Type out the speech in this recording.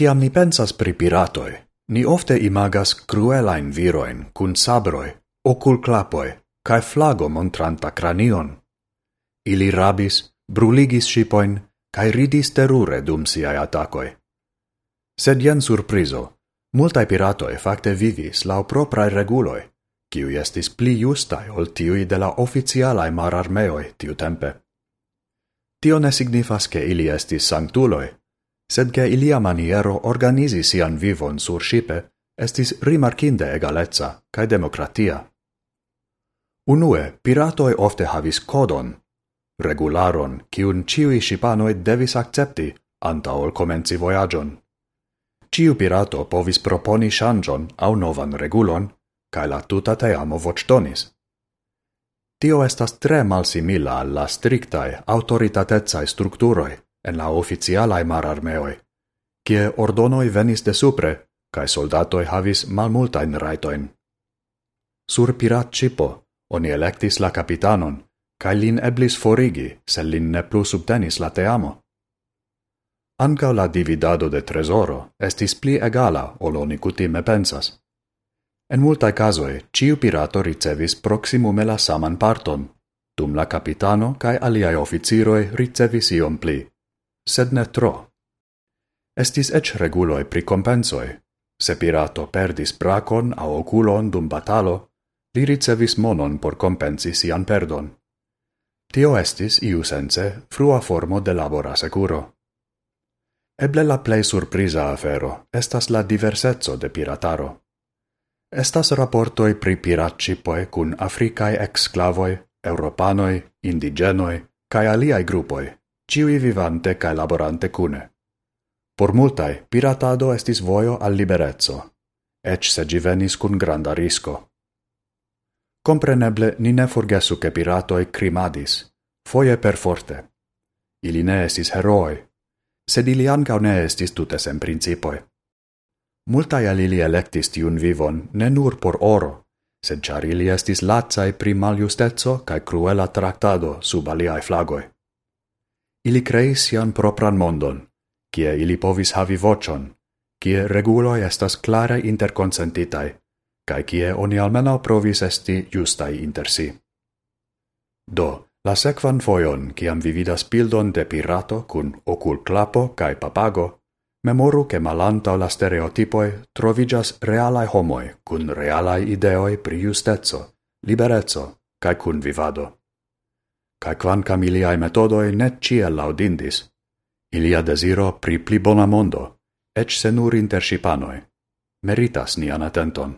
Ciam ni pensas pri piratoi, ni ofte imagas cruelain viroin cun sabroi, ocul clapoi, cae flago montranta cranion. Ili rabis, bruligis shipoin, cae ridis terure dum siai atacoi. Sed jen surprizo, multae piratoi facte vivis lau proprae reguloi, kiui estis pli justai ol tiui de la oficialae mararmeoi tiu tempe. Tio ne signifas che ili estis sanctuloi, sed che ilia maniero organizi sian vivon sur shipe estis rimarkinde egalezza cae demokratia. Unue, piratoi ofte havis codon, regularon, cium ciui shipanoi devis accepti anta ol comenzi voyagion. Ciu pirato povis proponi shangion au novan regulon, cae la tuta teamo vocdonis. Tio estas tre malsimila alla strictae autoritatezzae structuroi, en la oficialae mararmeoi, cie ordonoi venis de supre, cae soldatoi havis malmultain raitoin. Sur pirat cipo, oni electis la capitanon, cae lin eblis forigi, se lin ne plus subtenis la teamo. Anca la dividado de tresoro estis pli egala ol oni cutime pensas. En multae casoe, ciu pirato ricevis proximume la saman parton, dum la capitano cae aliae officiroi ricevis iom pli sed ne tro. Estis ec reguloi pri compensoi. Se pirato perdis bracon au oculon dum batalo, li ricevis monon por compensi sian perdon. Tio estis, iu sense, frua formo de labora securo. Eble la plei surprisa afero estas la diversezzo de pirataro. Estas rapportoi pri piratcipoi cun africae exclavoi, europanoi, indigenoi, cae aliai grupoi ciui vivante cae laborante cune. Por multae, piratado estis voio al liberezzo, ec se gi venis cun granda risco. Compreneble, ni ne forgesu che piratoi crimadis, foie per forte. Ili ne estis heroi, sed ili ancau ne estis tute sem principoi. Multae al ili electis tiun vivon ne nur por oro, sed char ili estis lazai pri maliustezzo cae cruela tractado sub aliae flagoi. Ili creis sian propran mondon, kie ili povis havi vocion, kie reguloi estas clare interconsentitai, cae kie oni almenau provis esti justai inter si. Do, la sequan foion, ciam vi vidas bildon de pirato cun ocul clapo cae papago, memoru che malantau la stereotipoi trovigas realai homoi cun realai ideoi pri justezzo, liberezzo, cae cun vivado cae quancam iliae metodoi net ciel laudindis, ilia desiro pri pli bona mondo, ec se nur inter shipanoi, meritas nian attenton.